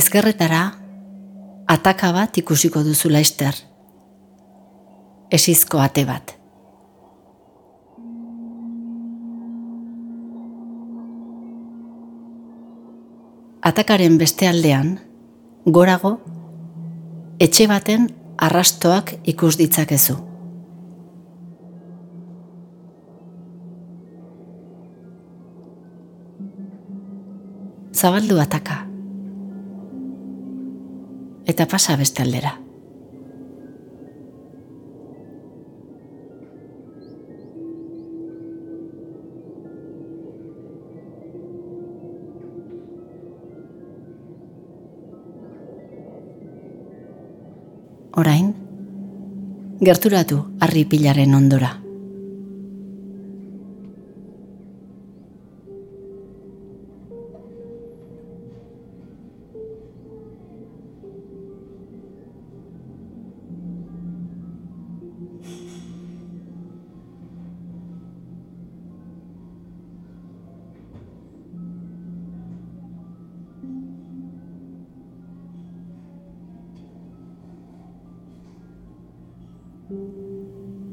Ezkerretara, ataka bat ikusiko duzu laister. Esizko ate bat. Atakaren beste aldean, gorago, etxe baten arrastoak ikus ditzakezu. Zabaldu ataka. Eta pasa beste aldera. Orain, gerturatu harri pilaren ondora.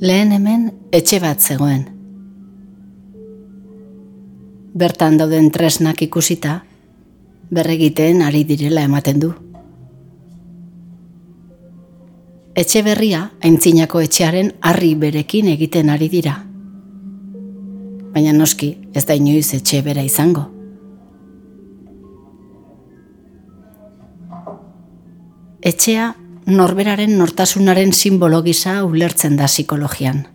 Lehen hemen etxe bat zegoen. Bertan dauden tresnak ikusita, berregiten ari direla ematen du. Etxe berria, aintzinako etxearen harri berekin egiten ari dira. Baina noski, ez da inoiz etxe bera izango. Etxea norberaren nortasunaren simbolo gisa ulertzen da psikologian.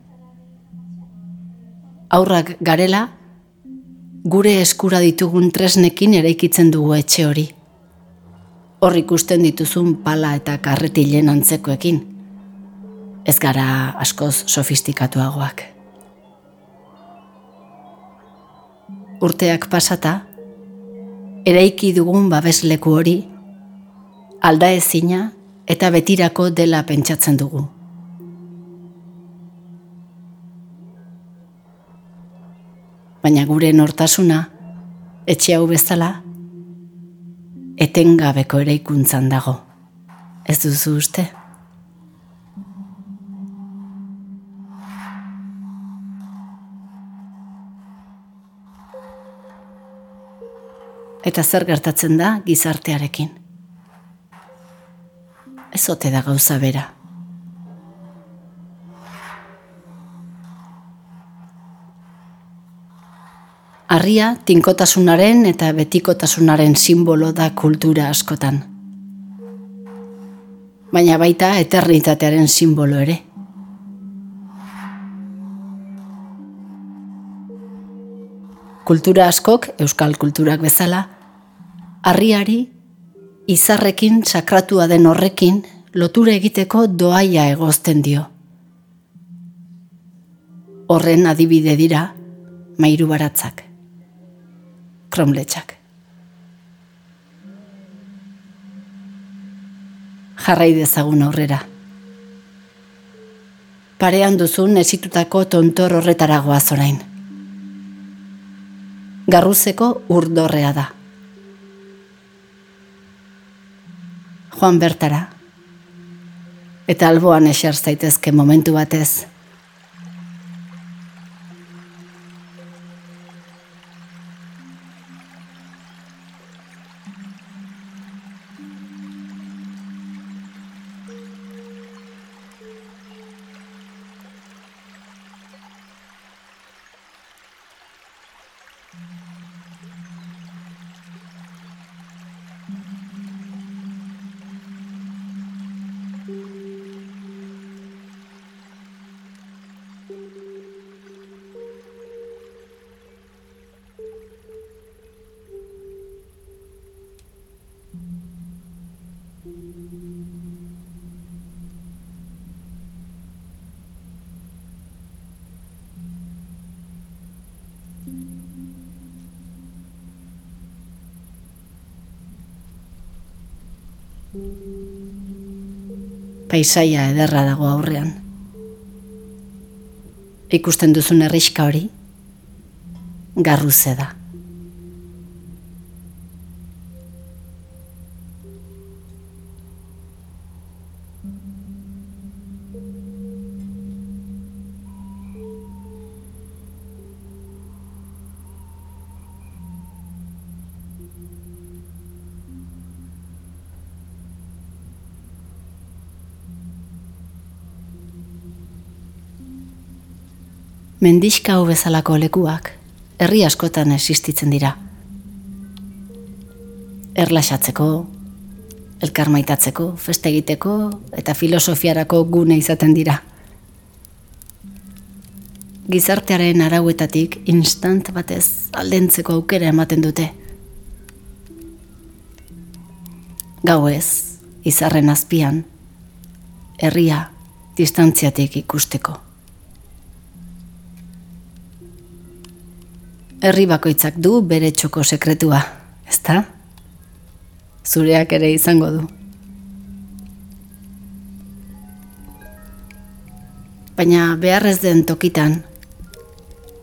Aurrak garela, gure eskura ditugun tresnekin eraikitzen dugu etxe hori. Hor ikusten dituzun pala eta karretilen antzekoekin. Ez gara askoz sofistikatuagoak. Urteak pasata, eraiki dugun babesleku hori, alda ezina eta betirako dela pentsatzen dugu. Baina gure nortasuna, etxe hau bezala, etengabeko ere ikuntzan dago. Ez duzu uste? Eta zer gertatzen da gizartearekin? Ez ote da gauza bera. Arria tinkotasunaren eta betikotasunaren simbolo da kultura askotan. Baina baita eternitatearen simbolo ere. Kultura askok, euskal kulturak bezala, harriari izarrekin sakratua den horrekin loture egiteko doaia egozten dio. Horren adibide dira mairu baratzak, kromletxak. Jarrai dezagun aurrera. Parean duzun ezitutako tontor horretaragoa zorain. Garruzeko urdorrea da. Joan bertara. Eta alboan eser zaitezke momentu batez. Paisaia ederra dago aurrean. Ikusten duzun herriska hori, garruze da. Mendixka hau bezalako lekuak, herri askotan existitzen dira. Erlaxatzeko, elkar maitatzeko, feste egiteko eta filosofiarako gune izaten dira. Gizartearen arauetatik instant batez aldentzeko aukera ematen dute. Gau ez, izarren azpian, herria distantziatik ikusteko. Herri bakoitzak du bere txoko sekretua, ezta? Zureak ere izango du. Baina beharrez den tokitan,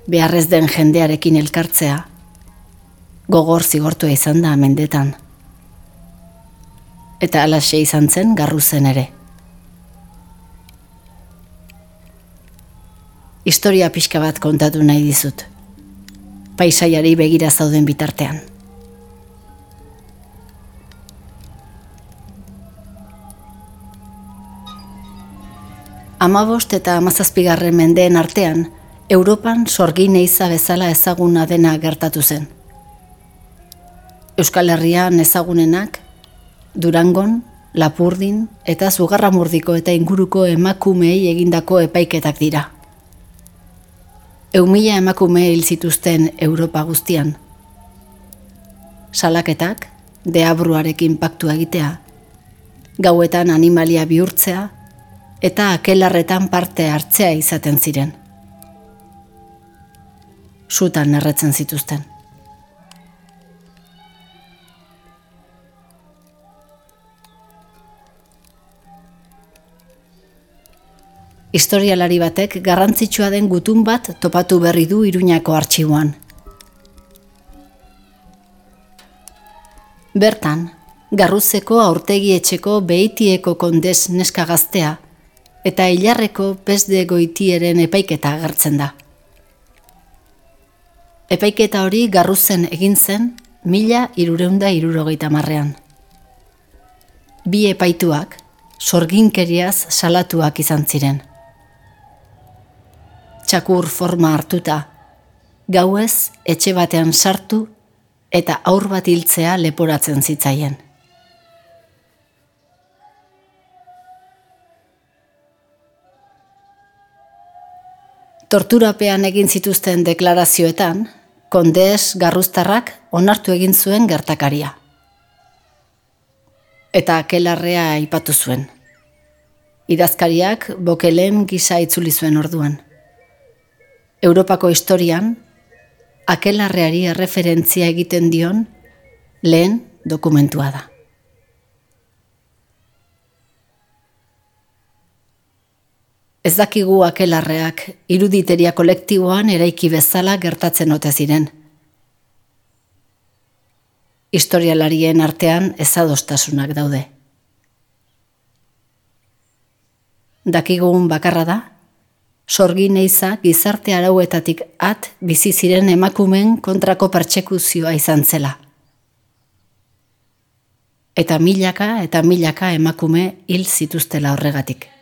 beharrez den jendearekin elkartzea, gogor zigortua izan da mendetan. Eta alaxe izan zen garru zen ere. Historia pixka bat kontatu nahi dizut. Paisaiari begira zauden bitartean. Amabost eta amazazpigarren mendeen artean, Europan sorgin eiza bezala ezaguna dena gertatu zen. Euskal Herrian ezagunenak, Durangon, Lapurdin eta Zugarramurdiko eta inguruko emakumei egindako epaiketak dira. Eumila emakume hil zituzten Europa guztian. Salaketak, deabruarekin paktu egitea, gauetan animalia bihurtzea, eta akelarretan parte hartzea izaten ziren. Sutan erretzen zituzten. Historialari batek garrantzitsua den gutun bat topatu berri du Iruñako artxiboan. Bertan, garruzeko aurtegi etxeko behitieko kondez neska gaztea eta hilarreko pesde goitieren epaiketa agertzen da. Epaiketa hori garruzen egin zen mila irureunda irurogeita marrean. Bi epaituak, sorginkeriaz salatuak izan ziren. Txakur forma hartuta, gauez etxe batean sartu eta aur bat hiltzea leporatzen zitzaien. Torturapean egin zituzten deklarazioetan, kondez garruztarrak onartu egin zuen gertakaria. Eta kelarrea aipatu zuen. Idazkariak bokelen gisa itzuli zuen orduan. Europako historian, akelarreari erreferentzia egiten dion lehen dokumentua da. Ez dakigu akelarreak iruditeria kolektiboan eraiki bezala gertatzen ote ziren. Historialarien artean ezadostasunak daude. Dakigugun bakarra da, sorgin eiza gizarte arauetatik at bizi ziren emakumen kontrako pertsekuzioa izan zela. Eta milaka eta milaka emakume hil zituztela horregatik.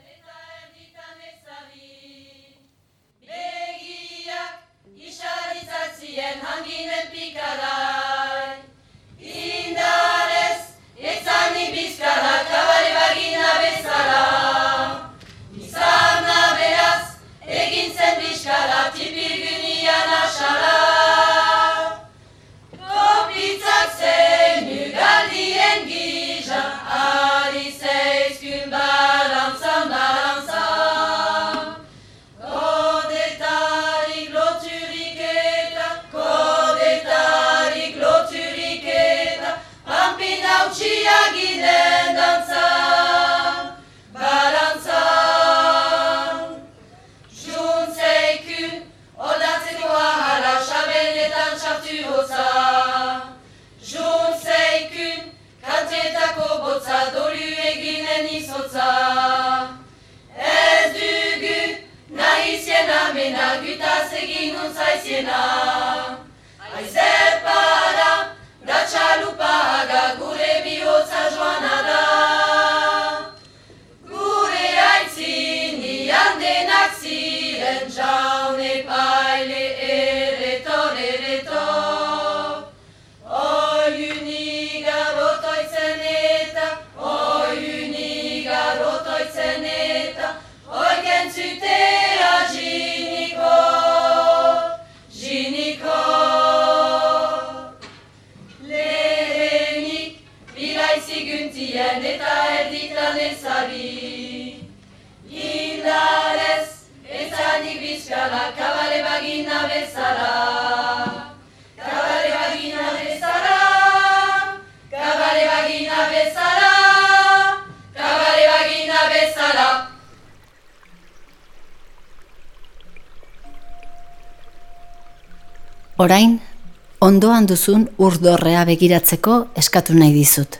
Orain, ondoan duzun urdorrea begiratzeko eskatu nahi dizut.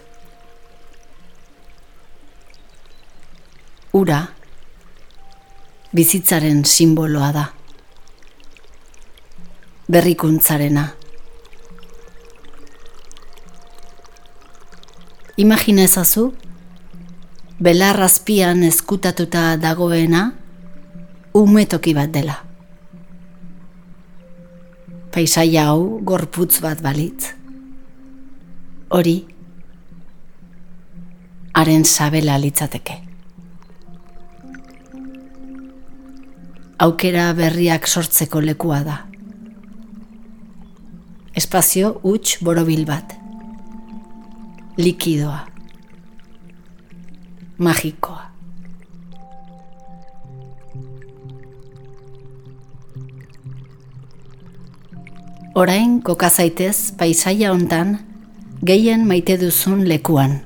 Ura, bizitzaren simboloa da. Berrikuntzarena. Imagina ezazu, belarrazpian ezkutatuta dagoena, umetoki bat dela paisaia hau gorputz bat balitz. Hori, haren sabela litzateke. Aukera berriak sortzeko lekua da. Espazio huts borobil bat. Likidoa. Magikoa. Orain koka zaitez paisaia hontan gehien maite duzun lekuan.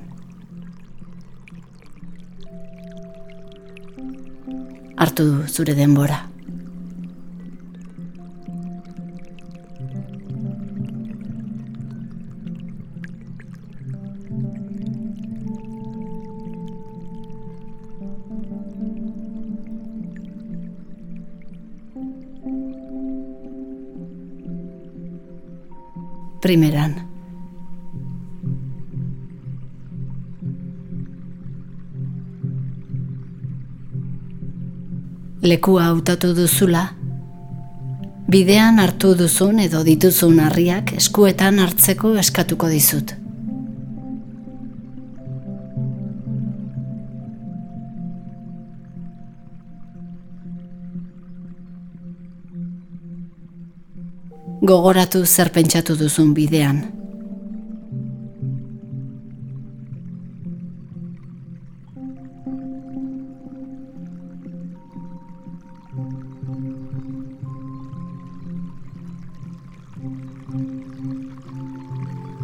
Hartu du zure denbora. Primeran. Lekua hautatu duzula, bidean hartu duzun edo dituzun harriak eskuetan hartzeko eskatuko dizut. Gogoratu zer pentsatu duzun bidean.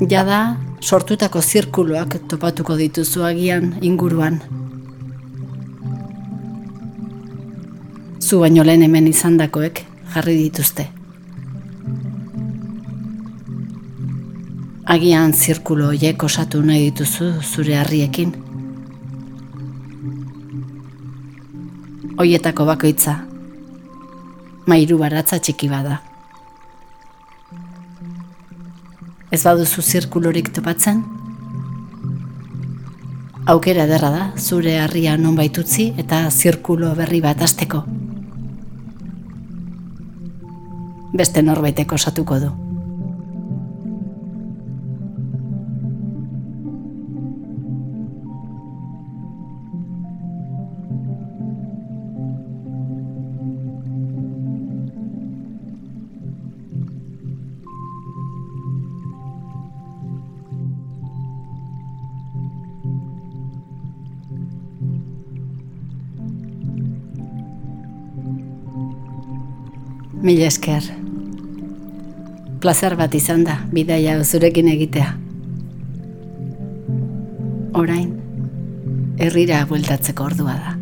Jada, sortutako zirkuloak topatuko dituzu agian inguruan. Zu baino lehen hemen izandakoek jarri dituzte. Agian zirkulo hoiek osatu nahi dituzu zure harriekin. Hoietako bakoitza, mairu baratza txiki bada. Ez baduzu zirkulorik topatzen? Aukera derra da, zure harria non baitutzi eta zirkulo berri bat azteko. Beste norbaiteko osatuko du. Mil esker. Plazer bat izan da, bidaia zurekin egitea. Orain, herrira bueltatzeko ordua da.